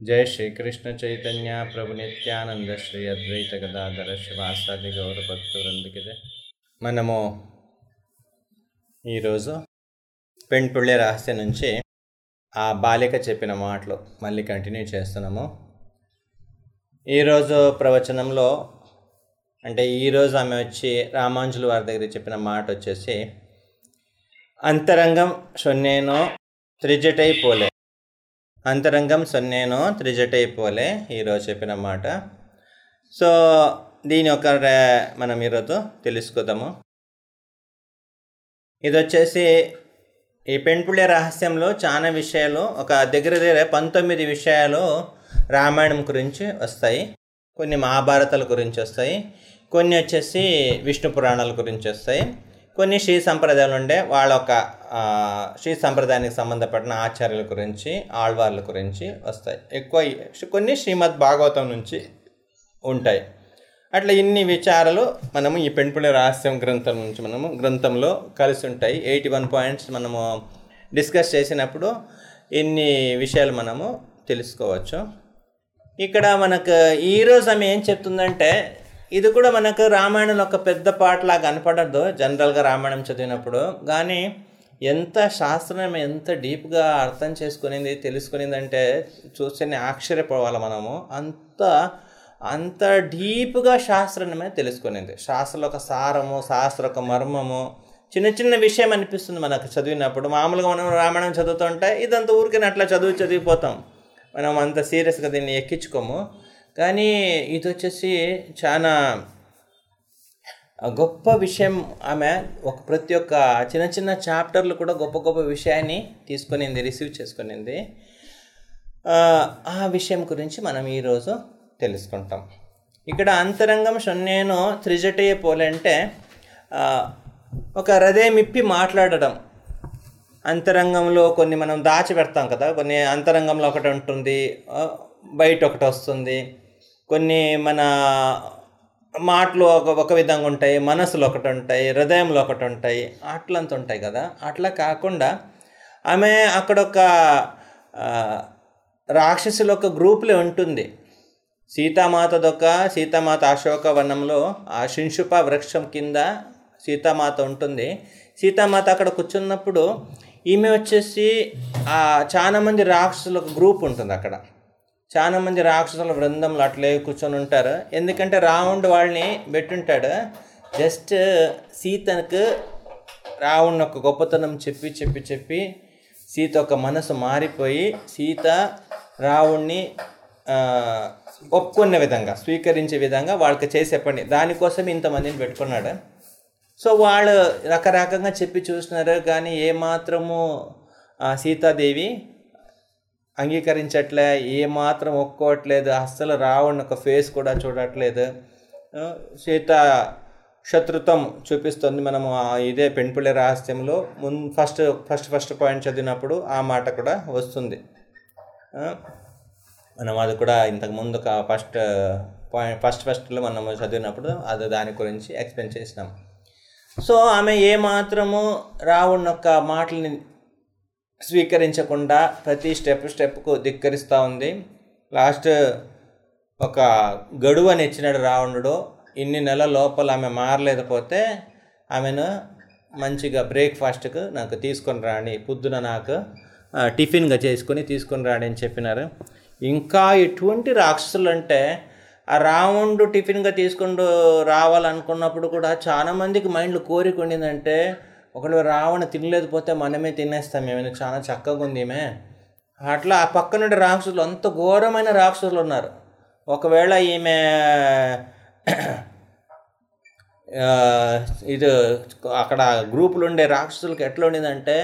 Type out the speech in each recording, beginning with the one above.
జయ శ్రీకృష్ణ చైతన్య ప్రభు నిత్యానంద శ్రీ అద్వైత గదాధర శివాసాది గౌరభక్తు వృందుకిదే మనము ఈరోజు పెంటుళ్ళే రహస్యం నుంచి ఆ బాలిక చెప్పిన మాటలు మళ్ళీ కంటిన్యూ చేస్తున్నాము. ఈరోజు ప్రవచనంలో అంటే ఈరోజు ఆమె వచ్చి రామాంజుల వారి దగ్గర చెప్పిన మాట వచ్చేసి అంతరంగం సొన్నేనో త్రిజటై పోలే అంతరంగం సొన్నేను త్రిజటై పోలే ఈరోజు చెప్పిన మాట. సో దీని ఒక రే- మనం ఈరోజు తెలుసుకుందాము. ఇది వచ్చేసి ఈ పెంపుళ్ళే రహస్యంలో చాలా విషయాలు ఒక దగ్గర దగ్గర పంతొమ్మిది విషయాలు రామాయణం గురించి వస్తాయి. కొన్ని మహాభారతాల గురించి వస్తాయి. కొన్ని వచ్చేసి విష్ణు పురాణాల గురించి వస్తాయి. కొన్ని శ్రీ సంప్రదాయాలు ఉండే వాళ్ళ యొక్క శ్రీ సంప్రదాయానికి సంబంధపడిన ఆచార్యుల గురించి ఆళ్వార్ల గురించి వస్తాయి. ఎక్కువ కొన్ని శ్రీమద్ భాగవతం నుంచి ఉంటాయి. అట్లా ఇన్ని విచారాలు మనము ఈ పెంపుల రహస్యం గ్రంథం నుంచి మనము గ్రంథంలో కలిసి ఉంటాయి. ఎయిటీ వన్ పాయింట్స్ మనము డిస్కస్ చేసినప్పుడు ఇన్ని విషయాలు మనము తెలుసుకోవచ్చు. ఇక్కడ మనకు ఈరోజు ఆమె ఏం చెప్తుందంటే ఇది కూడా మనకు రామాయణంలో ఒక పెద్ద పాటలా కనపడదు జనరల్గా రామాయణం చదివినప్పుడు. కానీ ఎంత శాస్త్రం ఎంత డీప్గా అర్థం చేసుకునింది తెలుసుకునిందంటే చూస్తేనే ఆశ్చర్యపోవాలి మనము. అంత అంత డీప్గా శాస్త్రమే తెలుసుకునేది. శాస్త్రం ఒక సారము శాస్త్ర ఒక మర్మము చిన్న చిన్న విషయం అనిపిస్తుంది మనకు చదివినప్పుడు. మామూలుగా మనం రామాయణం చదువుతుంటే ఇదంతా ఊరికే అట్లా చదువు చదివిపోతాం. మనం అంత సీరియస్గా దీన్ని ఎక్కించుకోము. కానీ ఇది వచ్చేసి చాలా గొప్ప విషయం. ఆమె ఒక ప్రతి ఒక్క చిన్న చిన్న చాప్టర్లు కూడా గొప్ప గొప్ప విషయాన్ని తీసుకునింది రిసీవ్ చేసుకునింది. ఆ, విషయం గురించి మనం ఈరోజు తెలుసుకుంటాం. ఇక్కడ అంతరంగం షొన్నేను త్రిజటయ్య పోలంటే ఒక హృదయమిప్పి మాట్లాడడం. అంతరంగంలో కొన్ని మనం దాచిపెడతాం కదా కొన్ని అంతరంగంలో ఒకటి ఉంటుంది బయట ఒకటి వస్తుంది. కొన్ని మన మాటలు ఒక ఒక విధంగా ఉంటాయి మనసులో ఒకటి ఉంటాయి హృదయంలో ఒకటి ఉంటాయి అట్లంత ఉంటాయి కదా. అట్లా కాకుండా ఆమె అక్కడ ఒక రాక్షసుల ఒక గ్రూప్లో ఉంటుంది. సీతామాతదొక సీతామాత అశోక వనంలో ఆ శింషుప వృక్షం కింద సీతామాత ఉంటుంది. సీతామాత అక్కడ కూర్చున్నప్పుడు ఈమె వచ్చేసి చాలామంది చాలా రాక్షసుల ఒక గ్రూప్ ఉంటుంది అక్కడ. చాలా మంది రాక్షసుల బృందంలో అట్లే కూర్చొని ఉంటారు. ఎందుకంటే రావణుడు వాళ్ళని పెట్టుంటాడు. జస్ట్ సీతకు రావణ్ ఒక గొప్పతనం చెప్పి చెప్పి చెప్పి సీత ఒక మనసు మారిపోయి సీత రావుణ్ణి ఒప్పుకున్న విధంగా స్వీకరించే విధంగా వాళ్ళకి చేసే పని. దానికోసం ఇంతమందిని పెట్టుకున్నాడు. సో వాళ్ళు రకరకంగా చెప్పి చూసినారు కానీ ఏమాత్రము సీతాదేవి అంగీకరించట్లే ఏమాత్రం ఒక్కోట్లేదు అస్సలు రావణ్ ఒక ఫేస్ కూడా చూడట్లేదు. సీత శత్రుత్వం చూపిస్తుంది మనము ఇదే పెంపుళ్ళ రహస్యంలో. మున్ ఫస్ట్ ఫస్ట్ ఫస్ట్ పాయింట్ చదివినప్పుడు ఆ మాట కూడా వస్తుంది. మనం అది కూడా ఇంతకు ముందు ఫస్ట్ పాయింట్ ఫస్ట్ ఫస్ట్లో మనం చదివినప్పుడు అది దాని గురించి ఎక్స్ప్లెయిన్ చేసినాం. సో ఆమె ఏమాత్రము రావణ్ యొక్క మాటల్ని స్వీకరించకుండా ప్రతి స్టెప్ స్టెప్కు ధిక్కరిస్తూ ఉంది. లాస్ట్ ఒక గడువు అని ఇచ్చినాడు రావణుడు. ఇన్ని నెలల లోపల ఆమె మారలేకపోతే ఆమెను మంచిగా బ్రేక్ఫాస్ట్కు నాకు తీసుకొని రాని పొద్దున నాకు టిఫిన్గా చేసుకొని తీసుకొని రాని అని చెప్పినారు. ఇంకా ఎటువంటి రాక్షసులు అంటే ఆ రావణుడు టిఫిన్గా తీసుకుంటూ రావాలనుకున్నప్పుడు కూడా చాలా మందికి మైండ్లో కోరిక ఉండిందంటే ఒకవేళ రావణ తినలేకపోతే మనమే తినేస్తాం ఏమైనా చాలా చక్కగా ఉంది ఈమె. అట్లా ఆ పక్క నుండి రాక్షసులు అంత ఘోరమైన రాక్షసులు ఉన్నారు. ఒకవేళ ఈమె ఇది అక్కడ గ్రూపులు ఉండే రాక్షసులకు ఎట్లా ఉండిందంటే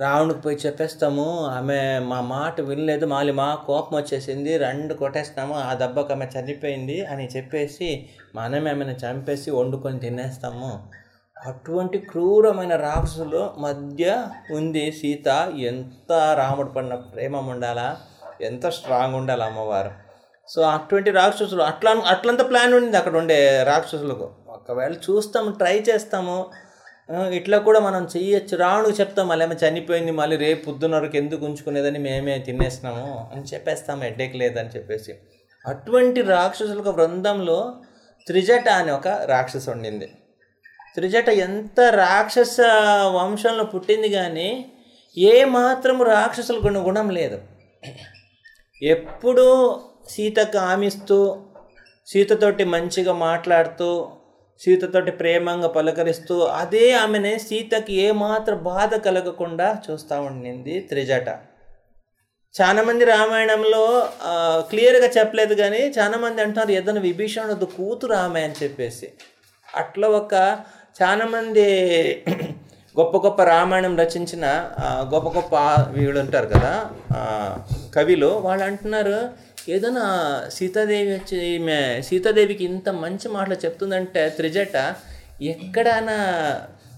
రావణుకి పోయి చెప్పేస్తాము ఆమె మా మాట వినలేదు మళ్ళీ మా కోపం వచ్చేసింది రెండు కొట్టేస్తాము ఆ దెబ్బకు ఆమె చనిపోయింది అని చెప్పేసి మనమే ఆమెను చంపేసి వండుకొని తినేస్తాము. అటువంటి క్రూరమైన రాక్షసులు మధ్య ఉంది. సీత ఎంత రాముడు పడిన ప్రేమ ఉండాలా ఎంత స్ట్రాంగ్ ఉండాలి అమ్మవారు? సో అటువంటి రాక్షసులు అట్లా అట్లంత ప్లాన్ ఉండింది అక్కడ ఉండే రాక్షసులకు. ఒకవేళ చూస్తాము ట్రై చేస్తాము ఇట్లా కూడా మనం చెయ్యొచ్చు. రాను చెప్తాం మళ్ళీ ఆమె చనిపోయింది మళ్ళీ రేపు పొద్దున్న వరకు ఎందుకు ఉంచుకునేదని మేమే తినేసినాము అని చెప్పేస్తాము హెడ్డేక్ లేదని చెప్పేసి. అటువంటి రాక్షసులకు బృందంలో త్రిజట అనే ఒక రాక్షసు ఉండింది త్రిజట ఎంత రాక్షస వంశంలో పుట్టింది కానీ ఏ మాత్రం రాక్షసుల గుణ గుణం లేదు. ఎప్పుడూ సీతకు ఆమిస్తూ సీతతోటి మంచిగా మాట్లాడుతూ సీతతోటి ప్రేమంగా పలకరిస్తూ అదే ఆమెనే సీతకి ఏమాత్రం బాధ కలగకుండా చూస్తూ ఉండింది త్రిజట. చాలామంది రామాయణంలో క్లియర్గా చెప్పలేదు కానీ చాలామంది అంటున్నారు ఏదైనా విభీషణుడు కూతురు ఆమె అని చెప్పేసి. అట్లా ఒక చాలామంది గొప్ప గొప్ప రామాయణం రచించిన గొప్ప గొప్ప వీళ్ళు ఉంటారు కదా కవిలు వాళ్ళు అంటున్నారు ఏదైనా సీతాదేవి వచ్చి ఈమె సీతాదేవికి ఇంత మంచి మాటలు చెప్తుందంటే త్రిజట ఎక్కడైనా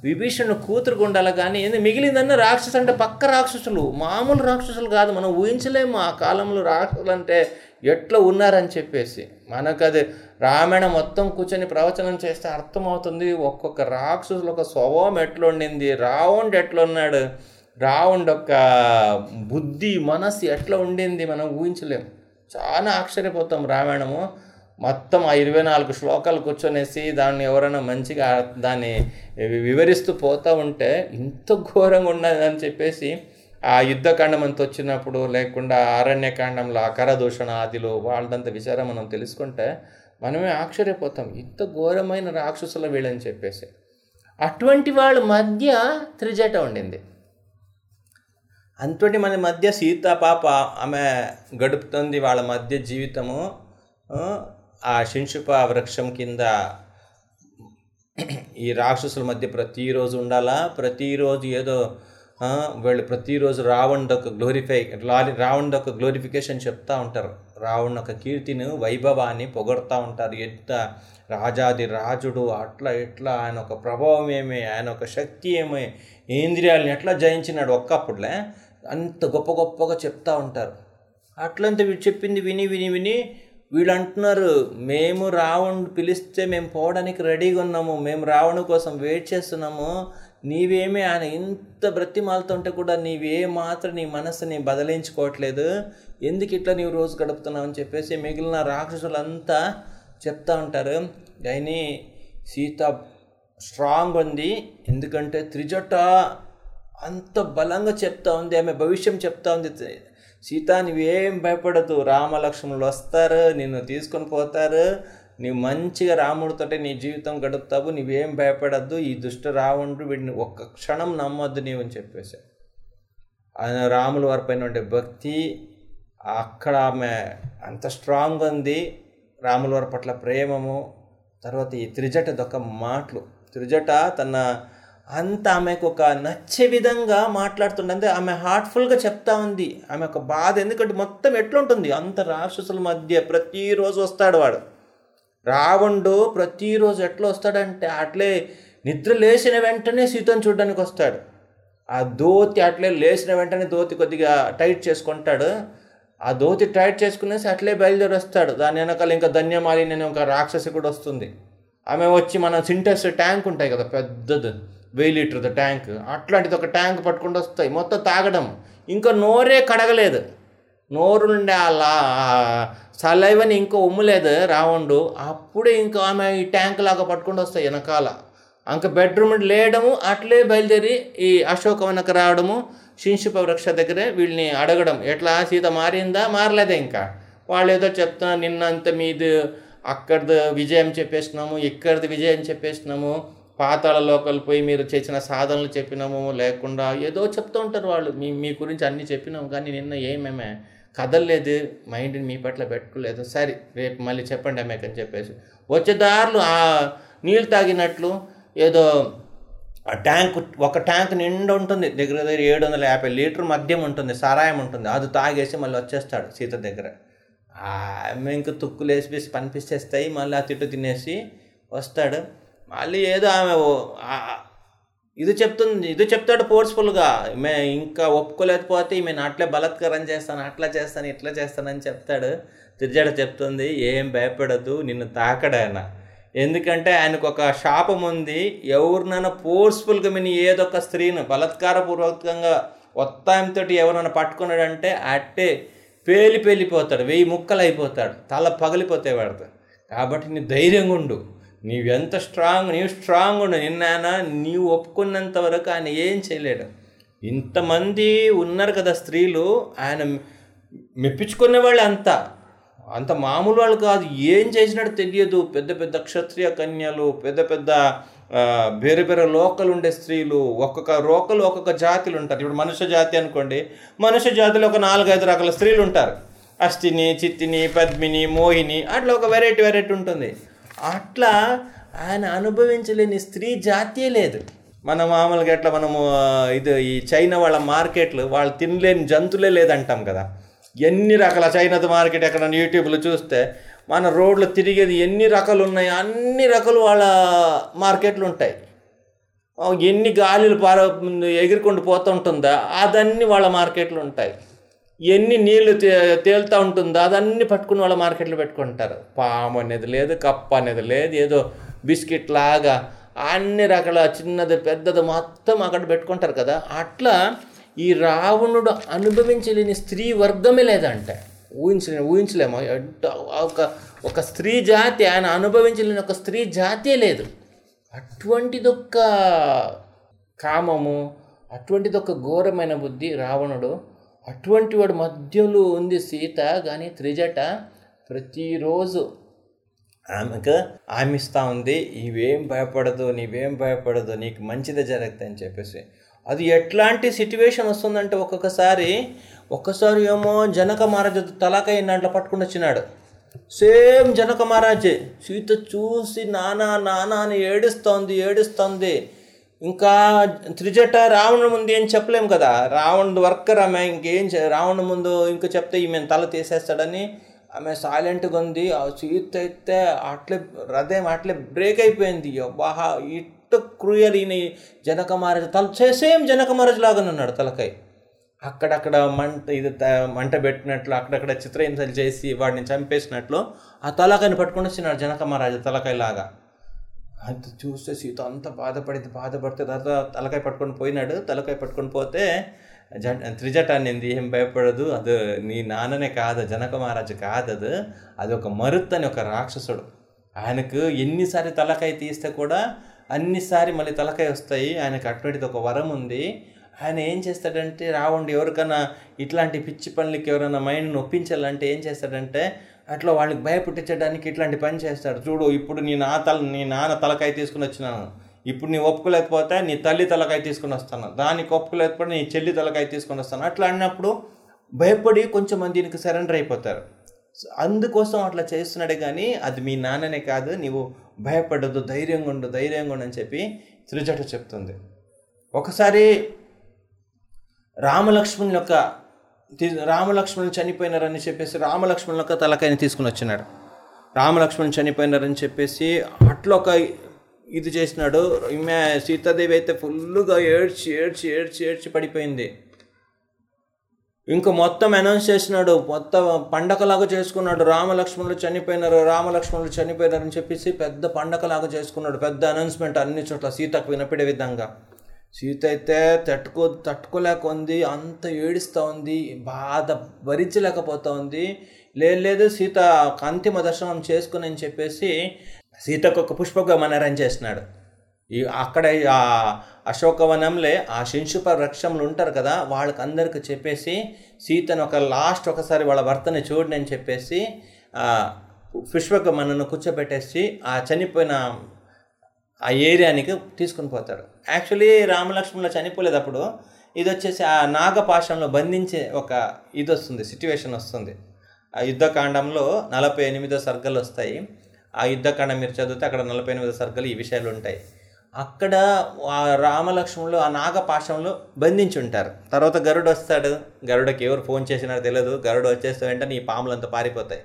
విభీషణుడు కూతురు ఉండాలి కానీ ఏంది మిగిలిందన్న రాక్షసు అంటే పక్క రాక్షసులు మామూలు రాక్షసులు కాదు మనం ఊహించలేము ఆ కాలంలో రాక్షసులు అంటే ఎట్లా ఉన్నారని చెప్పేసి మనకు అది రామాయణం మొత్తం కూర్చొని ప్రవచనం చేస్తే అర్థమవుతుంది ఒక్కొక్క రాక్షసులు ఒక స్వభావం ఎట్లా ఉండింది రావణుడు ఎట్లున్నాడు రావణుడు యొక్క బుద్ధి మనస్సు ఎట్లా ఉండింది మనం ఊహించలేము చాలా ఆశ్చర్యపోతాం రామాయణము. మొత్తం ఆ ఇరవై నాలుగు శ్లోకాలు కూర్చొనేసి దాన్ని ఎవరైనా మంచిగా దాన్ని వివరిస్తూ పోతూ ఉంటే ఇంత ఘోరంగా ఉన్నదని చెప్పేసి ఆ యుద్ధకాండం అంత వచ్చినప్పుడు లేకుండా అరణ్యకాండంలో అకర దూషణ ఆదిలో వాళ్ళంత విచారం మనం తెలుసుకుంటే మనమే ఆశ్చర్యపోతాం. ఇంత ఘోరమైన రాక్షసుల వీళ్ళని చెప్పేసి. అటువంటి వాళ్ళ మధ్య త్రిజట ఉండింది. అంతటి మన మధ్య సీత పాప ఆమె గడుపుతుంది వాళ్ళ మధ్య జీవితము. ఆ, శింషుప వృక్షం కింద ఈ రాక్షసుల మధ్య ప్రతిరోజు ఉండాలా? ప్రతిరోజు ఏదో వీళ్ళు ప్రతిరోజు రావణ్ ఒక గ్లోరిఫై రావణ్ ఒక గ్లోరిఫికేషన్ చెప్తా ఉంటారు. రావణ్ యొక్క కీర్తిని వైభవాన్ని పొగడుతూ ఉంటారు. ఎంత రాజాది రాజుడు అట్లా ఇట్లా ఆయన ఒక ప్రభావం ఏమి ఆయన ఒక శక్తి ఏమి ఇంద్రియాలని ఎట్లా జయించినాడు ఒక్కప్పుడులే అంత గొప్ప గొప్పగా చెప్తా ఉంటారు. అట్లంతా వీడు చెప్పింది విని విని విని వీళ్ళు అంటున్నారు మేము రావణ్ పిలిస్తే మేము పోవడానికి రెడీగా ఉన్నాము మేము రావణు కోసం వెయిట్ చేస్తున్నాము నీవేమీ ఆయన ఇంత బ్రతిమాలతుంటే కూడా నీవే మాత్రం నీ మనసుని బదలించుకోవట్లేదు. ఎందుకు ఇట్లా నీవు రోజు గడుపుతున్నావు అని చెప్పేసి మిగిలిన రాక్షసులంతా చెప్తా ఉంటారు. కానీ సీత స్ట్రాంగ్ ఉంది. ఎందుకంటే త్రిజట అంత బలంగా చెప్తా ఉంది. ఆమె భవిష్యం చెప్తా ఉంది. సీత నువ్వేం భయపడదు. రామలక్ష్మణులు వస్తారు నిన్ను తీసుకొని పోతారు. నీవు మంచిగా రాముడితోటే నీ జీవితం గడుపుతావు నీవేం భయపడద్దు ఈ దుష్ట రావణుడు వీడిని ఒక్క క్షణం నమ్మొద్దు నీవు అని చెప్పేసి ఆయన రాముల వారి పైన ఉండే భక్తి అక్కడ ఆమె అంత స్ట్రాంగ్ ఉంది. రాముల వారి పట్ల ప్రేమము తర్వాత ఈ త్రిజట దొక్క మాటలు. త్రిజట తన అంత ఆమెకు ఒక నచ్చే విధంగా మాట్లాడుతుండే అంటే ఆమె హార్ట్ఫుల్గా చెప్తా ఉంది. ఆమె ఒక బాధ ఎందుకంటే మొత్తం ఎట్లుంటుంది? అంత రాక్షసుల మధ్య ప్రతిరోజు వస్తాడు వాడు. రావణుడు ప్రతిరోజు ఎట్లా వస్తాడంటే అట్లే నిద్ర లేచిన వెంటనే సీతను చూడడానికి వస్తాడు. ఆ దోతి అట్లే లేచిన వెంటనే దోతి కొద్దిగా టైట్ చేసుకుంటాడు. ఆ దోతి టైట్ చేసుకునేసి అట్లే బయలుదేరి వస్తాడు. దాని వెనకాల ఇంకా ధన్యమాలిని అనే ఒక రాక్షసి కూడా వస్తుంది. ఆమె వచ్చి మన సింటెక్స్ ట్యాంక్ ఉంటాయి కదా పెద్దది వెయ్యి లీటర్ది ట్యాంక్. అట్లాంటిది ఒక ట్యాంక్ పట్టుకుంటూ వస్తాయి. మొత్తం తాగడం. ఇంకా నోరే కడగలేదు. నోరు నుండి అలా సలైవని ఇంకో ఉమ్ములేదు రావండు. అప్పుడే ఇంకా ఆమె ఈ ట్యాంక్ లాగా పట్టుకుంటూ వస్తాయి వెనకాల. ఇంకా బెడ్రూమ్ లేయడము అట్లే బయలుదేరి ఈ అశోకవనకు రావడము శింశుప వృక్ష దగ్గరే వీళ్ళని అడగడం. ఎట్లా? సీత మారిందా? మారలేదా ఇంకా? వాళ్ళు ఏదో చెప్తున్నా నిన్నంత మీది అక్కడిది విజయం చెప్పేసినాము ఇక్కడిది విజయం చెప్పేసినాము. పాతాళ లోకలు పోయి మీరు చేసిన సాధనలు చెప్పినాము లేకుండా ఏదో చెప్తూ ఉంటారు వాళ్ళు. మీ మీ గురించి అన్నీ చెప్పినాము కానీ నిన్న ఏమేమే? కదలలేదు మైండ్ని మీ పట్ల పెట్టుకోలేదు. సరే రేపు మళ్ళీ చెప్పండి అమ్మాయికి అని చెప్పేసి. వచ్చే దారులు ఆ నీళ్ళు తాగినట్లు ఏదో ఆ ట్యాంక్ ఒక ట్యాంక్ నిండా ఉంటుంది. దగ్గర దగ్గర ఏడు వందల యాభై లీటర్ మద్యం ఉంటుంది సారాయం ఉంటుంది. అది తాగేసి మళ్ళీ వచ్చేస్తాడు సీత దగ్గర. ఆమె ఇంకా తుక్కులు వేసి పనిపిస్తేస్తాయి మళ్ళీ ఆ తిట్టు తినేసి వస్తాడు. మళ్ళీ ఏదో ఆమె ఇది చెప్తుంది ఇది చెప్తాడు ఫోర్స్ఫుల్గా మే ఇంకా ఒప్పుకోలేకపోతే ఈమె అట్లే బలత్కారం చేస్తాను అట్లా చేస్తాను ఇట్లా చేస్తానని చెప్తాడు. తిరిజాడ చెప్తుంది ఏం భయపడద్దు నిన్ను తాకడాయన ఎందుకంటే ఆయనకు ఒక శాపం ఉంది. ఎవరినైనా ఫోర్స్ఫుల్గా మీ ఏదో ఒక స్త్రీని బలత్కారపూర్వకంగా ఒత్తాయంతో ఎవరైనా పట్టుకున్నాడంటే అట్టే పేలి పేలిపోతాడు వెయ్యి ముక్కలు అయిపోతాడు తల పగిలిపోతే వాడు కాబట్టి నీ ధైర్యంగా ఉండు నీవెంత స్ట్రాంగ్ నీవు స్ట్రాంగ్ ఉండు నిన్న నీవు ఒప్పుకున్నంత వరకు ఆయన ఏం చేయలేడు. ఇంతమంది ఉన్నారు కదా స్త్రీలు ఆయన మెప్పించుకునే వాళ్ళు అంతా. అంత మామూలు వాళ్ళు కాదు. ఏం చేసినట్టు తెలియదు. పెద్ద పెద్ద క్షత్రియ కన్యలు పెద్ద పెద్ద వేరే వేరే లోకలు ఉండే స్త్రీలు ఒక్కొక్క రోకలు ఒక్కొక్క జాతులు ఉంటారు. ఇప్పుడు మనుష్య జాతి అనుకోండి మనుష్య జాతిలో ఒక నాలుగైదు రకాల స్త్రీలు ఉంటారు. అష్టిని చిత్తిని పద్మిని మోహిని అట్లా ఒక వెరైటీ వెరైటీ ఉంటుంది. అట్లా ఆయన అనుభవించలేని స్త్రీ జాతీయ లేదు. మన మామూలుగా ఎట్లా మనము ఇది ఈ చైనా వాళ్ళ మార్కెట్లు వాళ్ళు తినలేని జంతువులే లేదంటాం కదా. ఎన్ని రకాల చైనాది మార్కెట్ ఎక్కడ యూట్యూబ్లో చూస్తే మన రోడ్లు తిరిగేది ఎన్ని రకాలు ఉన్నాయి అన్ని రకాలు వాళ్ళ మార్కెట్లు ఉంటాయి. ఎన్ని గాలిలు పార ఎగురుకుంటూ పోతుంటుందా అదన్నీ వాళ్ళ మార్కెట్లు ఉంటాయి. ఎన్ని నీళ్ళు తే తేలుతూ ఉంటుందో అదన్నీ పట్టుకుని వాళ్ళ మార్కెట్లో పెట్టుకుంటారు. పాము అనేది లేదు కప్ప అనేది లేదు ఏదో బిస్కెట్ లాగా అన్ని రకాల చిన్నది పెద్దది మొత్తం అక్కడ పెట్టుకుంటారు కదా. అట్లా ఈ రావణుడు అనుభవించలేని స్త్రీ వర్గమే లేదంటే. ఊహించలే ఊహించలేము. ఎట్ట- ఒక ఒక స్త్రీ జాతి ఆయన అనుభవించలేని ఒక స్త్రీ జాతే లేదు. అటువంటిదొక్క కామము అటువంటిదొక ఘోరమైన బుద్ధి రావణుడు అటువంటి వాడు మధ్యలో ఉంది సీత కానీ త్రిజట ప్రతిరోజు ఆమెకు ఆమిస్తూ ఉంది. ఇవేం భయపడదు నీవేం భయపడదు నీకు మంచిదే జరుగుతుంది అని చెప్పేసి. అది ఎట్లాంటి సిట్యువేషన్ వస్తుందంటే ఒక్కొక్కసారి ఒక్కసారి ఏమో జనక మహారాజు తలకాయ దాంట్లో పట్టుకుని వచ్చినాడు. సేమ్ జనక మహారాజే సీత చూసి నానా నానా అని ఏడుస్తోంది ఏడుస్తోంది. ఇంకా త్రిజట రావణుడి ముందు ఏం చెప్పలేము కదా? రావణుడు వర్కర్ ఆమె ఇంకేం చే ముందు ఇంకా చెప్తే ఈమె తల తీసేస్తాడని ఆమె సైలెంట్గా ఉంది. ఆ సీత అయితే అట్లే హృదయం అట్లే బ్రేక్ అయిపోయింది. బాహా ఇట్ట క్రూయల్ ఈయన జనక మహారాజు తల సేమ్ జనక మహారాజు లాగానే ఉన్నాడు తలకాయ అక్కడక్కడ మంట ఇది త- మంట పెట్టినట్లు అక్కడక్కడ చిత్రహింసలు చేసి వాడిని చంపేసినట్లు ఆ తలకాయని పట్టుకొని వచ్చినాడు జనక మహారాజు తలకాయ లాగా. అది చూస్తే సీత అంత బాధపడింది బాధపడితే తర్వాత తలకాయ పట్టుకొని పోయినాడు. తలకాయ పట్టుకొని పోతే జ త్రిజట అనింది ఏం భయపడదు. అది నీ నాన్ననే కాదు జనక మహారాజు కాదు అది. అది ఒక మరుత్ అని ఒక రాక్షసుడు. ఆయనకు ఎన్నిసారి తలకాయ తీస్తే కూడా అన్నిసారి మళ్ళీ తలకాయ వస్తాయి. ఆయనకు అటువంటిది ఒక వరం ఉంది. ఆయన ఏం చేస్తాడంటే రావండి ఎవరికైనా ఇట్లాంటి పిచ్చి పనులకి ఎవరైనా మైండ్ నొప్పించాలంటే ఏం చేస్తాడంటే అట్లా వాళ్ళకి భయపుట్టించడానికి ఇట్లాంటి పని చేస్తాడు చూడు ఇప్పుడు నీ నా తల నీ నాన్న తలకాయ తీసుకుని వచ్చినాను. ఇప్పుడు నీ ఒప్పుకోలేకపోతే నీ తల్లి తలకాయ తీసుకుని వస్తాను. దానికి ఒప్పుకోలేకపోతే నీ చెల్లి తలకాయ తీసుకొని వస్తాను. అట్లా అన్నప్పుడు భయపడి కొంచెం మంది దీనికి సరెండర్ అయిపోతారు. అందుకోసం అట్లా చేస్తున్నాడే కానీ అది మీ నాన్ననే కాదు. నీవు భయపడద్దు ధైర్యంగా ఉండు ధైర్యంగా ఉండు అని చెప్పి త్రిజట చెప్తుంది. ఒకసారి రామలక్ష్మణ్ యొక్క రామలక్ష్మణులు చనిపోయినారని చెప్పేసి రామలక్ష్మణులకు తలకాయని తీసుకుని వచ్చినాడు. రామలక్ష్మణులు చనిపోయినారని చెప్పేసి అట్లా ఒక ఇది చేసినాడు. ఈమె సీతాదేవి అయితే ఫుల్గా ఏడ్చి ఏడ్చి ఏడ్చి ఏడ్చి పడిపోయింది. ఇంకా మొత్తం అనౌన్స్ చేసినాడు. మొత్తం పండగలాగా చేసుకున్నాడు. రామలక్ష్మణులు చనిపోయినారు. రామలక్ష్మణులు చనిపోయినారని చెప్పేసి పెద్ద పండగలాగా చేసుకున్నాడు. పెద్ద అనౌన్స్మెంట్ అన్ని చోట్ల సీతకు వినపడే విధంగా. సీత అయితే తట్టుకో తట్టుకోలేక ఉంది అంత ఏడుస్తూ ఉంది బాధ భరించలేకపోతా ఉంది లేదు లేదు సీత ఒక అంతిమ దర్శనం చేసుకుని అని చెప్పేసి సీతకు ఒక పుష్పగమన అరేంజ్ చేసినాడు ఈ అక్కడ ఆ అశోకవనంలో ఆ శింశుప వృక్షములు ఉంటారు కదా వాళ్ళకి అందరికి చెప్పేసి సీతను ఒక లాస్ట్ ఒకసారి వాళ్ళ భర్తని చూడని చెప్పేసి ఆ కూర్చోబెట్టేసి ఆ చనిపోయిన ఆ ఏరియానికి తీసుకుని పోతాడు. యాక్చువల్లీ రామలక్ష్మణులు చనిపోలేదు అప్పుడు. ఇది వచ్చేసి ఆ నాగపాషంలో బంధించే ఒక ఇది వస్తుంది సిట్యువేషన్ వస్తుంది. ఆ యుద్ధకాండంలో నలభై ఎనిమిదో సర్గలు వస్తాయి. ఆ యుద్ధకాండం మీరు చదివితే అక్కడ నలభై ఎనిమిదో సర్గలు ఈ విషయాలు ఉంటాయి. అక్కడ ఆ రామలక్ష్మణులు ఆ నాగపాషంలో బంధించి ఉంటారు తర్వాత గరుడు వస్తాడు. గరుడకి ఎవరు ఫోన్ చేసినారో తెలియదు. గరుడు వచ్చేస్తే వెంటనే ఈ పాములంతా పారిపోతాయి.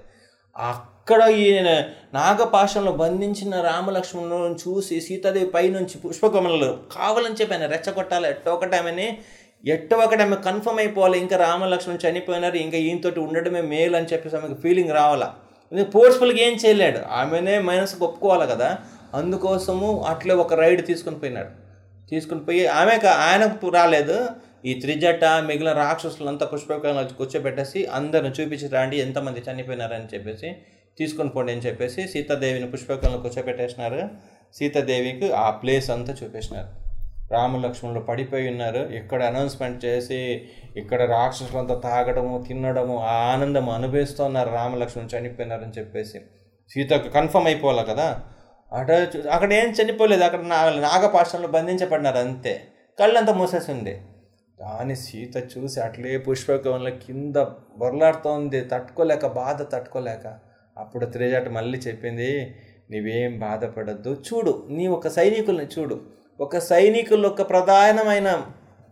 అక్కడ ఈయన నాగపాషంలో బంధించిన రామలక్ష్మణులను చూసి సీతాదేవి పైనుంచి పుష్పకమలలో కావాలని చెప్పి ఆయన రెచ్చగొట్టాలి. ఎట్టో ఒకటి ఎట్టో ఒకటి ఆమె కన్ఫర్మ్ అయిపోవాలి. ఇంకా రామలక్ష్మణ్ చనిపోయినారు ఇంకా ఈయనతోటి ఉండడమే మేలు అని చెప్పేసి ఆమెకు ఫీలింగ్ రావాలా? ఫోర్స్ఫుల్గా ఏం చేయలేడు? ఆమెనే మైనస్ ఒప్పుకోవాలి కదా. అందుకోసము అట్లే ఒక రైడ్ తీసుకొని పోయినాడు. తీసుకుని పోయి ఆమెకు ఆయనకు రాలేదు. ఈ త్రిజట మిగిలిన రాక్షసులంతా పుష్పకంగా కూర్చోబెట్టేసి అందరిని చూపించి రాండి ఎంతమంది చనిపోయినారని చెప్పేసి తీసుకొని పోండి అని చెప్పేసి సీతాదేవిని పుష్పకంలో కూర్చోబెట్టేసినారు. సీతాదేవికి ఆ ప్లేస్ అంతా చూపేసినారు. రామలక్ష్మణులు పడిపోయి ఉన్నారు. ఇక్కడ అనౌన్స్మెంట్ చేసి ఇక్కడ రాక్షసులంతా తాగడము తినడము ఆ ఆనందం అనుభవిస్తున్నారు రామలక్ష్మణులు చనిపోయినారని చెప్పేసి. సీతకు కన్ఫర్మ్ అయిపోవాలి కదా? అక్కడ అక్కడ ఏం చనిపోలేదు. అక్కడ నాగ నాగపాషంలో బంధించబడినారు అంతే. కళ్ళంతా మూసేసింది దాని సీత చూసి అట్లే పుష్పకంలో కింద బొరలాడుతోంది. తట్టుకోలేక బాధ తట్టుకోలేక. అప్పుడు త్రిజాట మళ్ళీ చెప్పింది నీవేం బాధపడద్దు. చూడు నీ ఒక సైనికుల్ని చూడు. ఒక సైనికులు ఒక ప్రధానమైన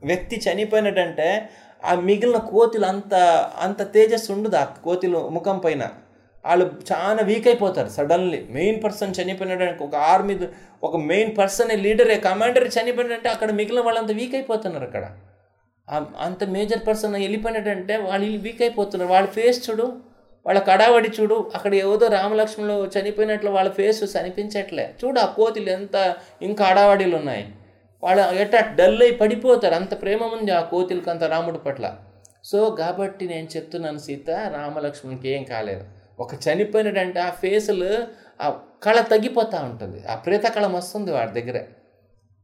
వ్యక్తి చనిపోయినటంటే ఆ మిగిలిన కోతులు అంత అంత తేజస్సు ఉండదు. ఆ కోతులు ముఖం పైన. వాళ్ళు చాలా వీక్ అయిపోతారు సడన్లీ మెయిన్ పర్సన్ చనిపోయినాడంటే ఒక ఆర్మీ ఒక మెయిన్ పర్సన్ లీడరే కమాండర్ చనిపోయినట్టే అక్కడ మిగిలిన వాళ్ళంతా వీక్ అయిపోతున్నారు అక్కడ. అంత మేజర్ పర్సన్ వెళ్ళిపోయినట్టంటే వాళ్ళు వీక్ అయిపోతున్నారు వాళ్ళ ఫేస్ చూడు వాళ్ళ కడావడి చూడు అక్కడ ఏదో రామలక్ష్మణులు చనిపోయినట్లు వాళ్ళ ఫేస్ కనిపించట్లే చూడు ఆ కోతులు ఎంత ఇంకా అడావడిలు ఉన్నాయి. వాళ్ళు ఎట్లా డల్ అయి పడిపోతారు. అంత ప్రేమ ఉంది ఆ కోతులకి అంత రాముడి పట్ల. సో కాబట్టి నేను చెప్తున్నాను సీత రామలక్ష్మణునికి ఏం కాలేదు. ఒక చనిపోయినడంటే ఆ ఫేసులు ఆ కళ తగ్గిపోతూ ఉంటుంది. ఆ ప్రేత కళ వస్తుంది వాడి దగ్గర.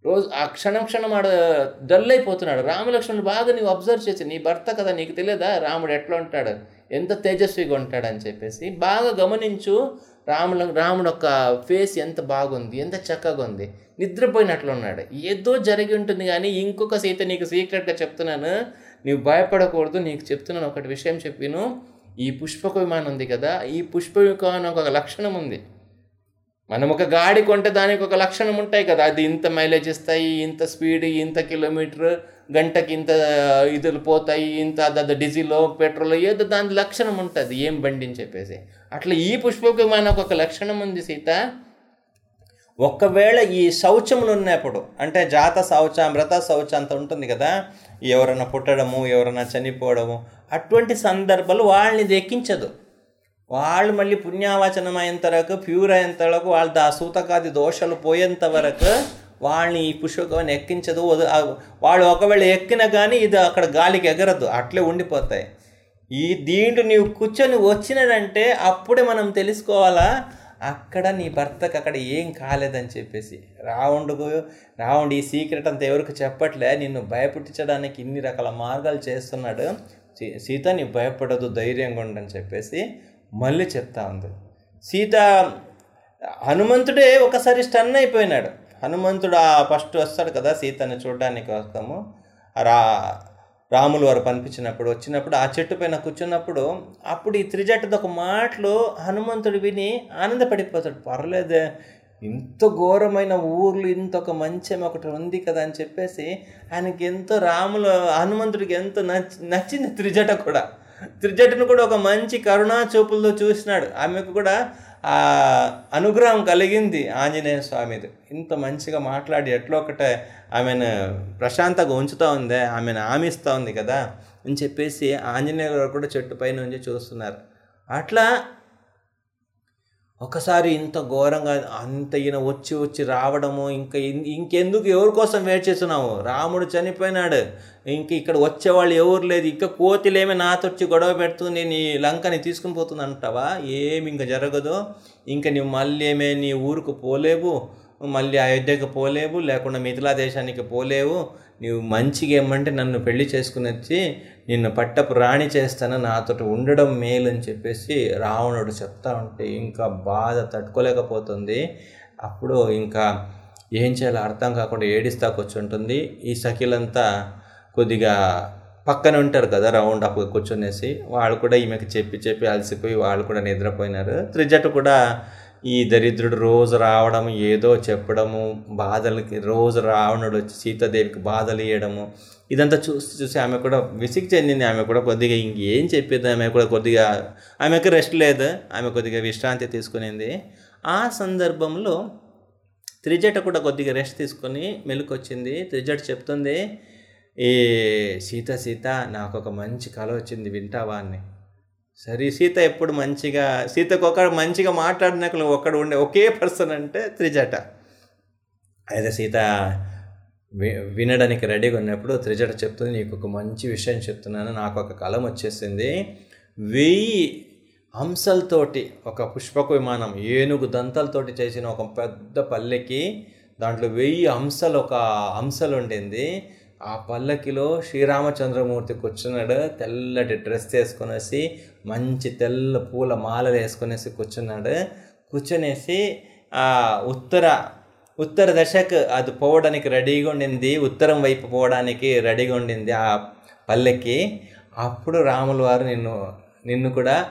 రోజు ఆ క్షణం క్షణం ఆడ డల్ అయిపోతున్నాడు రామలక్ష్మణుడు బాగా నీవు అబ్జర్వ్ చేసి నీ భర్త కదా నీకు తెలియదా? రాముడు ఎట్లా ఉంటాడు? ఎంత తేజస్విగా ఉంటాడని చెప్పేసి బాగా గమనించు రాముల రాముడు యొక్క ఫేస్ ఎంత బాగుంది ఎంత చక్కగా ఉంది. నిద్రపోయినట్లు ఉన్నాడు. ఏదో జరిగి ఉంటుంది కానీ ఇంకొక సీత నీకు సీక్రెట్గా చెప్తున్నాను. నీవు భయపడకూడదు నీకు చెప్తున్నాను ఒకటి విషయం చెప్పిను. ఈ పుష్పక విమానం ఉంది కదా ఈ పుష్ప విమానం ఒక లక్షణం ఉంది. మనం ఒక గాడి కొంటే దానికి ఒక లక్షణం ఉంటాయి కదా. అది ఇంత మైలేజ్ ఇస్తాయి ఇంత స్పీడ్ ఇంత కిలోమీటర్ గంటకి ఇంత ఇదులు పోతాయి ఇంత అది డీజిల్ పెట్రోల్ ఏదో దాని లక్షణం ఉంటుంది. ఏం బండి అని చెప్పేసి. అట్లా ఈ పుష్పకి మనకు ఒక లక్షణం ఉంది సీత. ఒకవేళ ఈ శౌచములు ఉన్నప్పుడు అంటే జాత శౌచ మృత శౌచ అంత ఉంటుంది కదా. ఎవరైనా పుట్టడము ఎవరైనా చనిపోవడము అటువంటి సందర్భాలు వాళ్ళని దెక్కించదు. వాళ్ళు మళ్ళీ పుణ్యావచనం అయ్యేంత వరకు ప్యూర్ అయ్యేంత వరకు వాళ్ళ ఆ సూతకాది దోషాలు పోయేంత వరకు వాళ్ళని ఈ పుష్పకం ఎక్కించదు వాళ్ళు ఒకవేళ ఎక్కినా కానీ ఇది అక్కడ గాలికి ఎగరదు అట్లే ఉండిపోతాయి. ఈ దీంట్లో నీవు కూర్చొని వచ్చినాడంటే అప్పుడే మనం తెలుసుకోవాలా అక్కడ నీ భర్తకు అక్కడ ఏం కాలేదని చెప్పేసి. రావణుడుకు రావణుడు ఈ సీక్రెట్ అంత ఎవరికి చెప్పట్లే నిన్ను భయపుట్టించడానికి ఇన్ని రకాల మార్గాలు చేస్తున్నాడు. సీ- సీత నీ భయపడదు ధైర్యంగా ఉండని చెప్పేసి మళ్ళీ చెప్తా ఉంది. సీత హనుమంతుడే ఒకసారి స్టన్ అయిపోయినాడు. హనుమంతుడు ఆ ఫస్ట్ వస్తాడు కదా సీతని చూడడానికి వస్తాము. రా రాములు వారు కనిపించినప్పుడు వచ్చినప్పుడు ఆ చెట్టు పైన కూర్చున్నప్పుడు అప్పుడు ఈ త్రిజట్టుది ఒక మాటలు హనుమంతుడు విని ఆనందపడిపోతాడు. పర్లేదే ఇంత ఘోరమైన ఊర్లు ఇంత ఒక మంచం ఒకటి ఉంది కదా అని చెప్పేసి ఆయనకి ఎంతో రాములు హనుమంతుడికి ఎంతో నచ్చి నచ్చింది త్రిజట కూడా. త్రిజటను కూడా ఒక మంచి కరుణా చూపులతో చూసినాడు. ఆమెకు కూడా ఆ అనుగ్రహం కలిగింది ఆంజనేయ స్వామిది. ఇంత మంచిగా మాట్లాడి ఎట్లా ఒకటే ఆమెను ప్రశాంతంగా ఉంచుతూ ఉందే ఆమెను ఆమిస్తూ ఉంది కదా అని చెప్పేసి ఆంజనేయ గారు కూడా చెట్టు పైన ఉంచి చూస్తున్నారు. అట్లా ఒకసారి ఇంత ఘోరంగా అంత ఈయన వచ్చి వచ్చి రావడము ఇంకా ఇంకెందుకు ఎవరి కోసం వెయిట్ చేస్తున్నావు? రాముడు చనిపోయినాడు. ఇంక ఇక్కడ వచ్చేవాళ్ళు ఎవరు లేదు. ఇంకా కోతిలేమే నాతొచ్చి గొడవ పెడుతుంది నీ లంకని తీసుకుని పోతుంది అంటావా? ఏమి ఇంకా జరగదు. ఇంకా నువ్వు మళ్ళీ ఏమే నీ ఊరుకు పోలేవు. మళ్ళీ అయోధ్యకు పోలేవు లేకుండా మిథిలా దేశానికి పోలేవు. నీవు మంచిగా ఏమంటే నన్ను పెళ్ళి చేసుకుని వచ్చి నిన్ను పట్టపు రాణి చేస్తాను నాతో ఉండడం మేలు అని చెప్పేసి రావణుడు చెప్తా ఉంటే ఇంకా బాధ తట్టుకోలేకపోతుంది. అప్పుడు ఇంకా ఏం చేయాలో అర్థం కాకుండా ఏడిస్తా కూర్చుంటుంది. ఈ సఖిలంతా కొద్దిగా పక్కన ఉంటారు కదా రౌండ్ అప్ కూర్చొనేసి. వాళ్ళు కూడా ఈమెకి చెప్పి చెప్పి అలసిపోయి వాళ్ళు కూడా నిద్రపోయినారు. త్రిజట్టు కూడా ఈ దరిద్రుడు రోజు రావడం ఏదో చెప్పడము బాధలకి రోజు రావణుడు వచ్చి సీతాదేవికి బాధలు ఇవ్వడము ఇదంతా చూసి చూసి ఆమె కూడా విసిగి చెందింది. ఆమె కూడా కొద్దిగా ఇంకేం చెప్పేది? ఆమె కూడా కొద్దిగా ఆమెకు రెస్ట్ లేదు. ఆమె కొద్దిగా విశ్రాంతి తీసుకునింది. ఆ సందర్భంలో త్రిజట కూడా కొద్దిగా రెస్ట్ తీసుకొని మెలుకొచ్చింది. త్రిజట చెప్తుంది ఈ సీత సీత నాకు ఒక మంచి కళ వచ్చింది వింటావా? అని. సరే సీత ఎప్పుడు మంచిగా సీతకు ఒకడు మంచిగా మాట్లాడినకులు ఒక్కడు ఉండే ఒకే పర్సన్ అంటే త్రిజట. అయితే సీత వి వినడానికి రెడీగా ఉన్నప్పుడు త్రిజట చెప్తుంది నీకు ఒక మంచి విషయం చెప్తున్నాను నాకు ఒక కలం వచ్చేసింది. వెయ్యి హంసలతోటి ఒక పుష్పక విమానం ఏనుగు దంతలతోటి చేసిన ఒక పెద్ద పల్లెకి దాంట్లో వెయ్యి హంసలు ఒక హంసలు ఉండింది. ఆ పల్లకిలో శ్రీరామచంద్రమూర్తి కూర్చున్నాడు. తెల్లటి డ్రెస్ వేసుకునేసి మంచి తెల్ల పూల మాలలు వేసుకునేసి కూర్చున్నాడు. కూర్చొనేసి ఆ ఉత్తర ఉత్తర దశకు అది పోవడానికి రెడీగా ఉండింది. ఉత్తరం వైపు పోవడానికి రెడీగా ఉండింది ఆ పల్లెకి. అప్పుడు రాముల వారు నిన్ను నిన్ను కూడా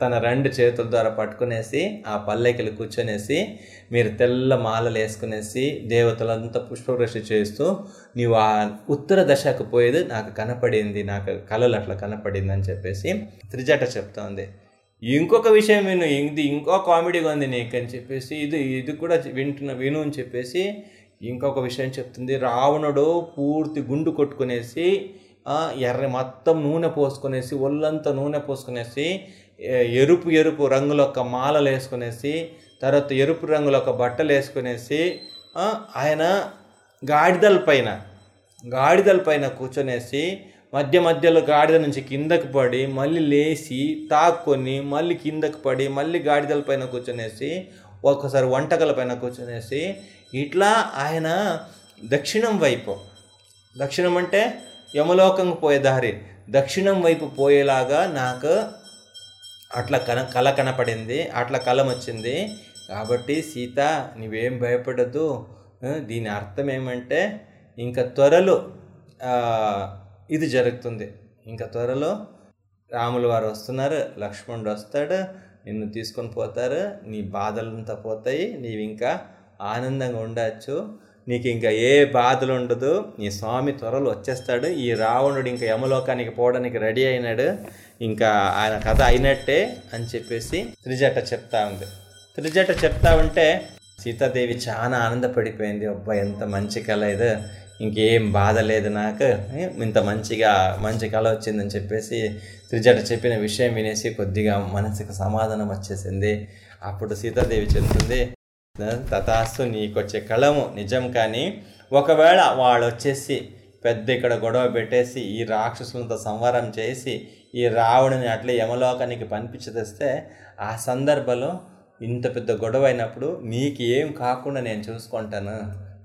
తన రెండు చేతుల ద్వారా పట్టుకునేసి ఆ పల్లెకిలు కూర్చొనేసి మీరు తెల్ల మాలలు వేసుకునేసి దేవతలంతా పుష్పవృష్టి చేస్తూ నీవు ఆ ఉత్తర దశకు పోయేది నాకు కనపడింది నాకు కళలు అట్లా కనపడింది అని చెప్పేసి త్రిజట చెప్తోంది. ఇంకొక విషయం విను ఇది ఇంకో కామెడీగా ఉంది నీకు అని చెప్పేసి ఇది ఇది కూడా వింటున్న విను అని చెప్పేసి ఇంకొక విషయం చెప్తుంది. రావణుడు పూర్తి గుండు కొట్టుకునేసి ఎర్ర మొత్తం నూనె పోసుకునేసి ఒళ్ళంతా నూనె పోసుకునేసి ఎరుపు ఎరుపు రంగుల ఒక మాలలు వేసుకునేసి తర్వాత ఎరుపు రంగుల ఒక బట్టలు వేసుకునేసి ఆయన గాడిదల పైన గాడిదల పైన కూర్చొనేసి మధ్య మధ్యలో గాడిద నుంచి కిందకు పడి మళ్ళీ లేచి తాక్కొని మళ్ళీ కిందకు పడి మళ్ళీ గాడిదల పైన కూర్చొనేసి ఒక్కసారి వంటకల పైన కూర్చొనేసి ఇట్లా ఆయన దక్షిణం వైపు. దక్షిణం అంటే యమలోకం పోయే దారి. దక్షిణం వైపు పోయేలాగా నాకు అట్లా కన కళ కనపడింది. అట్లా కలం వచ్చింది. కాబట్టి సీత నువ్వేం భయపడద్దు. దీని అర్థం ఏమంటే ఇంకా త్వరలో ఇది జరుగుతుంది. ఇంకా త్వరలో రాముల వారు వస్తున్నారు. లక్ష్మణుడు వస్తాడు. నిన్ను తీసుకొని పోతారు. నీ బాధలంతా పోతాయి. నీవు ఇంకా ఆనందంగా ఉండవచ్చు నీకు ఇంకా ఏ బాధలు ఉండదు నీ స్వామి త్వరలో వచ్చేస్తాడు. ఈ రావణుడు ఇంకా యమలోకానికి పోవడానికి రెడీ అయినాడు. ఇంకా ఆయన కథ అయినట్టే అని చెప్పేసి త్రిజట చెప్తా ఉంది. త్రిజట చెప్తా ఉంటే సీతాదేవి చాలా ఆనందపడిపోయింది. అబ్బా ఎంత మంచి కళ ఇది. ఇంకేం బాధ లేదు నాకు. ఇంత మంచిగా మంచి కళ వచ్చిందని చెప్పేసి త్రిజట చెప్పిన విషయం వినేసి కొద్దిగా మనసుకు సమాధానం వచ్చేసింది. అప్పుడు సీతాదేవి చెప్తుంది తతాస్తు నీకొచ్చే కళము నిజం కానీ ఒకవేళ వాళ్ళు వచ్చేసి పెద్ద ఇక్కడ గొడవ పెట్టేసి ఈ రాక్షసులతో సంవరం చేసి ఈ రావణుని అట్లే యమలోకానికి పంపించదిస్తే ఆ సందర్భంలో ఇంత పెద్ద గొడవ అయినప్పుడు నీకు ఏం కాకుండా నేను చూసుకుంటాను.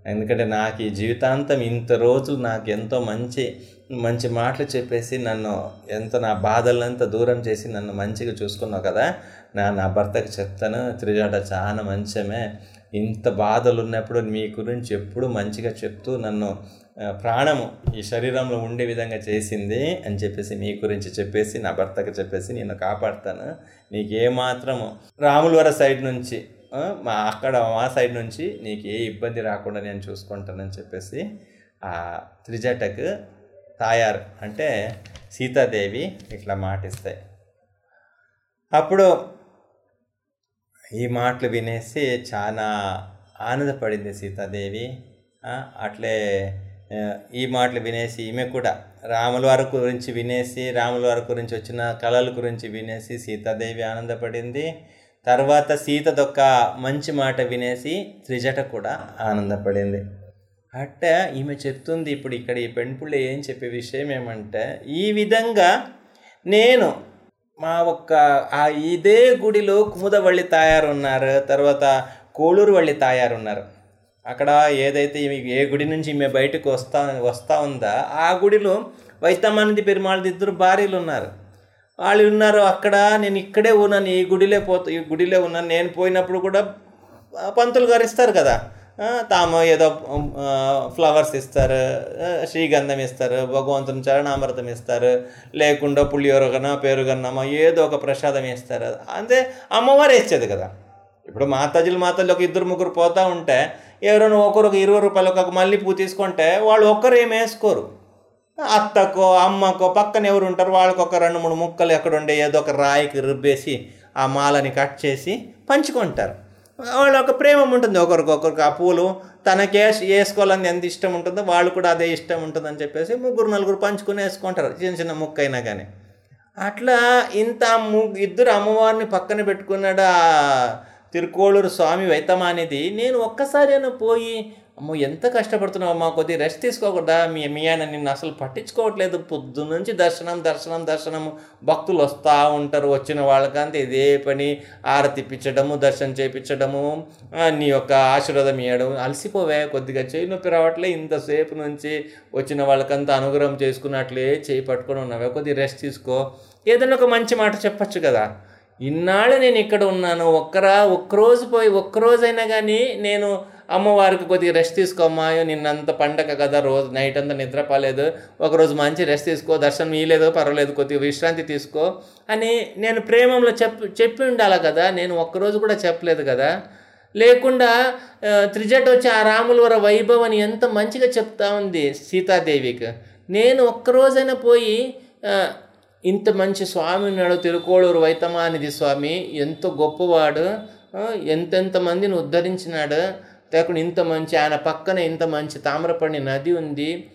ఎందుకంటే నాకు ఈ జీవితాంతం ఇంత రోజులు నాకు ఎంతో మంచి మంచి మాటలు చెప్పేసి నన్ను ఎంత నా బాధలంతా దూరం చేసి నన్ను మంచిగా చూసుకున్నావు కదా నా నా భర్తకు చెప్తాను త్రిజాట చాలా మంచమే. ఇంత బాధలు ఉన్నప్పుడు మీ గురించి ఎప్పుడు మంచిగా చెప్తూ నన్ను ప్రాణము ఈ శరీరంలో ఉండే విధంగా చేసింది అని చెప్పేసి మీ గురించి చెప్పేసి నా భర్తకు చెప్పేసి నేను కాపాడుతాను. నీకు ఏమాత్రము రాములవర సైడ్ నుంచి మా అక్కడ మా సైడ్ నుంచి నీకు ఏ ఇబ్బంది రాకుండా నేను చూసుకుంటానని చెప్పేసి ఆ త్రిజటకు తాయారు. అంటే సీతాదేవి ఇట్లా మాటిస్తాయి. అప్పుడు ఈ మాటలు వినేసి చాలా ఆనందపడింది సీతాదేవి. అట్లే ఈ మాటలు వినేసి ఈమె కూడా రాముల వారి గురించి వినేసి రాముల వారి గురించి వచ్చిన కళల గురించి వినేసి సీతాదేవి ఆనందపడింది. తర్వాత సీతదొక్క మంచి మాట వినేసి త్రిజట కూడా ఆనందపడింది. అట్ట ఈమె చెప్తుంది ఇప్పుడు ఇక్కడ ఈ పెంపుళ్ళు ఏం చెప్పే విషయం ఏమంటే ఈ విధంగా నేను మా ఒక్క ఆ ఇదే గుడిలో కుముదవల్లి తయారున్నారు తర్వాత కోళూరు వల్లి తయారున్నారు. అక్కడ ఏదైతే ఈమె ఏ గుడి నుంచి మేము బయటకు వస్తా వస్తూ ఉందా ఆ గుడిలో వైతమానంది పెరుమాళ్ళది ఇద్దరు భార్యలు ఉన్నారు వాళ్ళు ఉన్నారు అక్కడ నేను ఇక్కడే ఉన్నాను ఈ గుడిలే పోతా ఈ గుడిలో ఉన్నాను నేను పోయినప్పుడు కూడా పంతులు గారు ఇస్తారు కదా. తాము ఏదో ఫ్లవర్స్ ఇస్తారు శ్రీగంధం ఇస్తారు భగవంతుని చరణామృతం ఇస్తారు లేకుండా పులియోరగన పెరుగన్నమో ఏదో ఒక ప్రసాదం ఇస్తారు. అంతే అమ్మవారు ఇచ్చేది కదా. ఇప్పుడు మాతాజీలు మాతాజీలు ఒక ఇద్దరు ముగ్గురు పోతూ ఉంటే ఎవరైనా ఒకరు ఒక ఇరవై రూపాయలు ఒక మల్లెపూ తీసుకుంటే వాళ్ళు ఒక్కరు ఏం వేసుకోరు. అత్తకో అమ్మకో పక్కన ఎవరు ఉంటారు వాళ్ళకి ఒక రెండు మూడు ముక్కలు ఎక్కడ ఉండే ఏదో ఒక రాయికి రుబ్బేసి ఆ మాలని కట్ చేసి పంచుకుంటారు. వాళ్ళ ఒక ప్రేమ ఉంటుంది. ఒకరికొకరికి ఆ పూలు తనకే వేసుకోవాలని ఎంత ఇష్టం ఉంటుందో వాళ్ళు కూడా అదే ఇష్టం ఉంటుందని చెప్పేసి ముగ్గురు నలుగురు పంచుకుని వేసుకుంటారు. చిన్న చిన్న ముక్క అయినా కానీ. అట్లా ఇంత ఇద్దరు అమ్మవారిని పక్కన పెట్టుకున్నాడు ఆ తిరుకోళూరు స్వామి వైతమానిది. నేను ఒక్కసారైనా పోయి అమ్మో ఎంత కష్టపడుతున్నావు కొద్ది కొద్దిగా రెస్ట్ తీసుకోకుండా మీ మీ ఆయన నిన్ను అసలు పట్టించుకోవట్లేదు. పొద్దు నుంచి దర్శనం దర్శనం దర్శనం. భక్తులు వస్తూ ఉంటారు వచ్చిన వాళ్ళకంతా ఇదే పని. ఆరతి ఇప్పించడము దర్శనం చేయించడము నీ యొక్క ఆశీర్వాదం ఇవ్వడం అలసిపోవే కొద్దిగా చేయి నొప్పి రావట్లే ఇంతసేపు నుంచి వచ్చిన వాళ్ళకంతా అనుగ్రహం చేసుకున్నట్లే చేయి పట్టుకొని ఉన్నావే. కొద్దిగా రెస్ట్ తీసుకో. ఏదైనా ఒక మంచి మాట చెప్పచ్చు కదా. ఇన్నాళ్ళు నేను ఇక్కడ ఉన్నాను ఒక్కరా ఒక్కరోజు పోయి ఒక్కరోజైనా కానీ నేను అమ్మవారికి కొద్దిగా రెస్ట్ తీసుకోమాయో నిన్నంత పండగ కదా రోజు నైట్ అంతా నిద్రపోలేదు ఒకరోజు మంచి రెస్ట్ తీసుకో దర్శనం ఇయ్యలేదు పర్వాలేదు కొద్దిగా విశ్రాంతి తీసుకో అని నేను ప్రేమంలో చెప్ చెప్పి ఉండాలి కదా నేను ఒక్కరోజు కూడా చెప్పలేదు కదా. లేకుండా ఆ, త్రిజట వచ్చి ఆ రాముల వారి వైభవాన్ని ఎంత మంచిగా చెప్తా ఉంది సీతాదేవికి. నేను ఒక్కరోజైనా పోయి ఇంత మంచి స్వామి ఉన్నాడు తిరుకోళూరు వైతమానిది స్వామి ఎంతో గొప్పవాడు ఎంతెంత మందిని ఉద్ధరించినాడు లేకుండా ఇంత మంచి ఆయన పక్కన ఇంత మంచి తామ్రపడి నది ఉంది.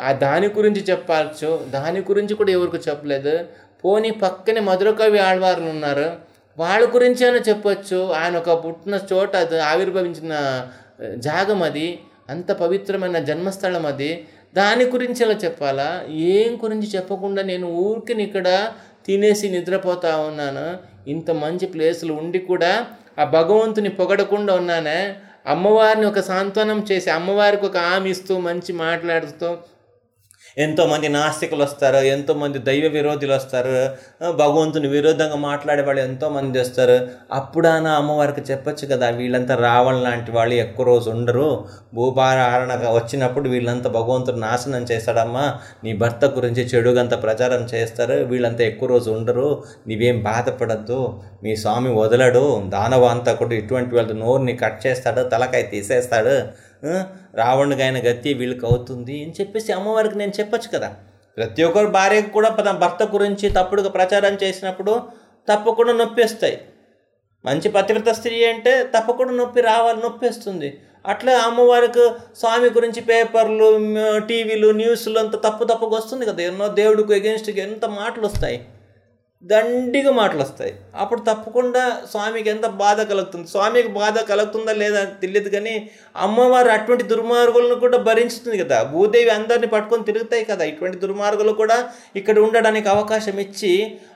ఆ, దాని గురించి చెప్పాల్చు. దాని గురించి కూడా ఎవరికి చెప్పలేదు. పోనీ పక్కనే మధురకవి ఆడవారులు ఉన్నారు. వాళ్ళ గురించి అయినా చెప్పొచ్చు? ఆయన ఒక పుట్టిన చోట అది ఆవిర్భవించిన జాగం అది. అంత పవిత్రమైన జన్మస్థలం అది. దాని గురించి ఎలా చెప్పాలా? ఏం గురించి చెప్పకుండా నేను ఊరికి ఇక్కడ తినేసి నిద్రపోతా ఉన్నాను. ఇంత మంచి ప్లేసులు ఉండి కూడా ఆ భగవంతుని పొగడకుండా ఉన్నానే. అమ్మవారిని ఒక సాంత్వనం చేసి అమ్మవారికి ఒక ఆమె ఇస్తూ మంచి మాట్లాడుతూ ఎంతోమంది నాస్తికులు వస్తారు ఎంతోమంది దైవ విరోధులు వస్తారు భగవంతుని విరోధంగా మాట్లాడే వాళ్ళు ఎంతోమంది వస్తారు. అప్పుడాన అమ్మవారికి చెప్పొచ్చు కదా వీళ్ళంతా రావణ లాంటి వాళ్ళు ఎక్కువ రోజు ఉండరు. భూభారణగా వచ్చినప్పుడు వీళ్ళంతా భగవంతుడు నాశనం చేస్తాడమ్మా. నీ భర్త గురించి చెడుగంత ప్రచారం చేస్తారు వీళ్ళంతా ఎక్కువ రోజు ఉండరు. నీవేం బాధపడద్దు మీ స్వామి వదలడు దానవాంతకుడు ఇటువంటి వాళ్ళ నోరుని కట్ చేస్తాడు తలకాయ తీసేస్తాడు. రావణుడికి ఆయన గతి వీళ్ళకి అవుతుంది అని చెప్పేసి అమ్మవారికి నేను చెప్పొచ్చు కదా. ప్రతి ఒక్కరు భార్యకు కూడా తన భర్త గురించి తప్పుడుగా ప్రచారం చేసినప్పుడు తప్పకుండా నొప్పేస్తాయి. మంచి పతివ్రత స్త్రీ అంటే తప్పకుండా నొప్పి రావాలి నొప్పేస్తుంది. అట్లా అమ్మవారికి స్వామి గురించి పేపర్లు టీవీలు న్యూస్లు అంత తప్పు తప్పుగా వస్తుంది కదా. ఎన్నో దేవుడికి ఎగెన్స్ట్గా ఎంత మాటలు వస్తాయి. దండిగా మాటలు వస్తాయి అప్పుడు తప్పకుండా స్వామికి ఎంత బాధ కలుగుతుంది? స్వామికి బాధ కలుగుతుందా లేదా తెలియదు కానీ అమ్మవారు అటువంటి దుర్మార్గులను కూడా భరించుతుంది కదా. భూదేవి అందరిని పట్టుకొని తిరుగుతాయి కదా. ఇటువంటి దుర్మార్గులు కూడా ఇక్కడ ఉండడానికి అవకాశం ఇచ్చి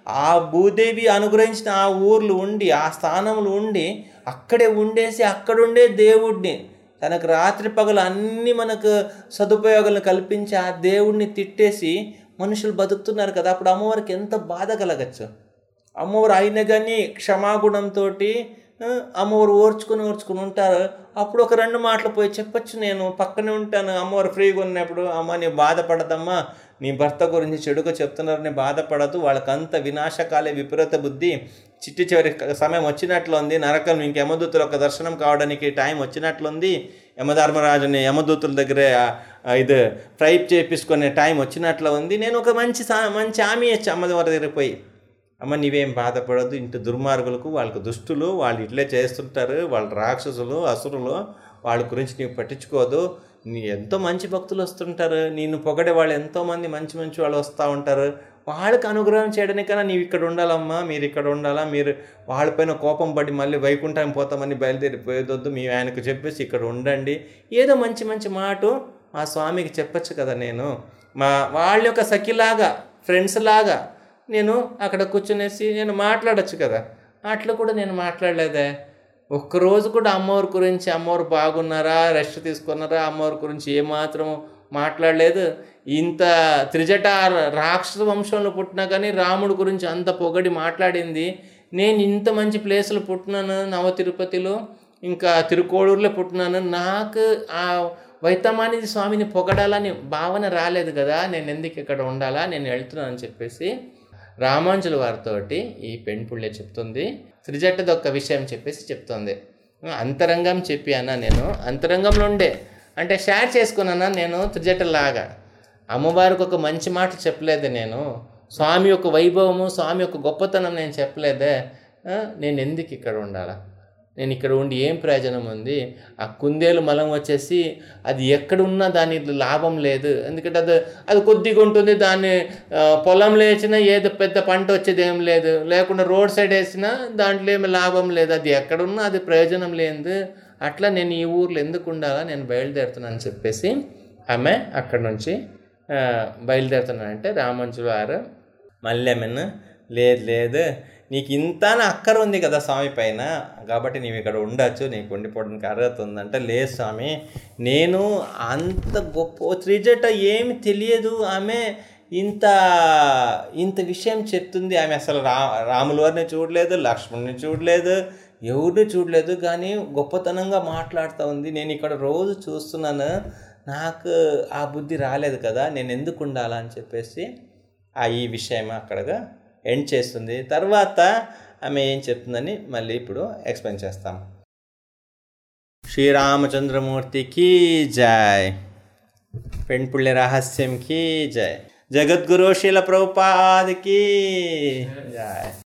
ఆ భూదేవి అనుగ్రహించిన ఆ ఊర్లు ఉండి ఆ స్థానంలో ఉండి అక్కడే ఉండేసి అక్కడుండే దేవుడిని తనకు రాత్రి పగలు అన్నీ మనకు సదుపయోగాలను కల్పించి ఆ దేవుడిని తిట్టేసి మనుషులు బతుకుతున్నారు కదా అప్పుడు అమ్మవారికి ఎంత బాధ కలగచ్చు? అమ్మవారు అయినా కానీ క్షమాగుణంతో అమ్మవారు ఓర్చుకుని ఓర్చుకుని ఉంటారు. అప్పుడు ఒక రెండు మాటలు పోయి చెప్పొచ్చు నేను పక్కనే ఉంటాను. అమ్మవారు ఫ్రీగా ఉన్నప్పుడు అమ్మ నీ బాధపడదమ్మా నీ భర్త గురించి చెడుగా చెప్తున్నారని బాధపడదు వాళ్ళకంత వినాశకాలే విపరీత బుద్ధి. చిట్టి చివరి సమయం వచ్చినట్లుంది. నరకం ఇంక యమదూతుల ఒక దర్శనం కావడానికి టైం వచ్చినట్లుంది. యమధర్మరాజుని యమదూతుల దగ్గర ఇది ఫ్రైప్ చేపించుకునే టైం వచ్చినట్లు ఉంది నేను ఒక మంచి సా మంచి హామీ ఇచ్చి అమ్మవారి దగ్గర పోయి అమ్మ నీవేం బాధపడదు ఇంటి దుర్మార్గులకు వాళ్ళకు దుష్టులు వాళ్ళు ఇట్లే చేస్తుంటారు. వాళ్ళు రాక్షసులు అసురులు వాళ్ళ గురించి నీవు పట్టించుకోదు నీ ఎంతో మంచి భక్తులు వస్తుంటారు. నిన్ను పొగడే వాళ్ళు ఎంతోమంది మంచి మంచి వాళ్ళు వస్తూ ఉంటారు. వాళ్ళకి అనుగ్రహం చేయడానికైనా నీవు ఇక్కడ ఉండాలమ్మా. మీరు ఇక్కడ ఉండాలా? మీరు వాళ్ళపైన కోపం పడి మళ్ళీ వైకుంఠం పోతామని బయలుదేరిపోయేదొద్దు మీ ఆయనకు చెప్పేసి ఇక్కడ ఉండండి. ఏదో మంచి మంచి మాట మా స్వామికి చెప్పచ్చు కదా నేను. మా వాళ్ళ యొక్క సఖిలాగా ఫ్రెండ్స్ లాగా నేను అక్కడ కూర్చునేసి నేను మాట్లాడచ్చు కదా. అట్లా కూడా నేను మాట్లాడలేదే. ఒక్కరోజు కూడా అమ్మవారి గురించి అమ్మవారు బాగున్నారా రెస్ట్ తీసుకున్నారా అమ్మవారి గురించి ఏమాత్రం మాట్లాడలేదు. ఇంత త్రిజట రాక్షస వంశంలో పుట్టినా కానీ రాముడి గురించి అంత పొగడి మాట్లాడింది. నేను ఇంత మంచి ప్లేసులు పుట్టినాను నవ తిరుపతిలో ఇంకా తిరుకోడూరులో పుట్టినాను. నాకు ఆ వైతమానిది స్వామిని పొగడాలని భావన రాలేదు కదా. నేను ఎందుకు ఇక్కడ ఉండాలా? నేను వెళ్తున్నానని చెప్పేసి రామాంజుల వారితోటి ఈ పెంపుళ్ళే చెప్తుంది. త్రిజట్టది ఒక్క విషయం చెప్పేసి చెప్తుంది. అంతరంగం చెప్పి అన్న నేను? అంతరంగంలో ఉండే. అంటే షేర్ చేసుకున్నానా నేను? త్రిజట్టలాగా. అమ్మవారికి ఒక మంచి మాట చెప్పలేదు నేను. స్వామి యొక్క వైభవము స్వామి యొక్క గొప్పతనం నేను చెప్పలేదే. నేను ఎందుకు ఇక్కడ ఉండాలా? నేను ఇక్కడ ఉండి ఏం ప్రయోజనం ఉంది? ఆ కుందేలు మలం వచ్చేసి అది ఎక్కడున్నా దాని లాభం లేదు. ఎందుకంటే అది అది కొద్దిగా ఉంటుంది దాన్ని పొలం పొలంలో ఏదో పెద్ద పంట వచ్చేది ఏం లేదు. లేకుండా రోడ్ సైడ్ వేసినా దాంట్లో ఏమి లాభం లేదు. అది ఎక్కడున్నా అది ప్రయోజనం లేదు అట్లా నేను ఈ ఊర్లో ఎందుకు ఉండాలా? నేను బయలుదేరుతున్నాను చెప్పేసి ఆమె అక్కడ నుంచి బయలుదేరుతున్నానంటే రామంచులు గారు మళ్ళీ ఆమెను లేదు లేదు నీకు ఇంత అక్కర ఉంది కదా స్వామి పైన కాబట్టి నీవు ఇక్కడ ఉండొచ్చు నీకు ఉండిపోవడానికి అర్హత ఉందంటే లేదు స్వామి. నేను అంత గొప్ప త్రిజట ఏమి తెలియదు. ఆమె ఇంత ఇంత విషయం చెప్తుంది. ఆమె అసలు రా రాముల వారిని చూడలేదు లక్ష్మణ్ని చూడలేదు ఎవరిని చూడలేదు కానీ గొప్పతనంగా మాట్లాడుతూ ఉంది. నేను ఇక్కడ రోజు చూస్తున్నాను. నాకు ఆ బుద్ధి రాలేదు కదా నేను ఎందుకు ఉండాలని చెప్పేసి ఆ ఈ విషయం అక్కడగా ఎండ్ చేస్తుంది. తర్వాత ఆమె ఏం చెప్తుందని మళ్ళీ ఇప్పుడు ఎక్స్ప్లెయిన్ చేస్తాం. శ్రీరామచంద్రమూర్తికి జై. పెంపుళ్ళ రహస్యంకి జై. జగద్గురు శీల ప్రభుపాదికి జై.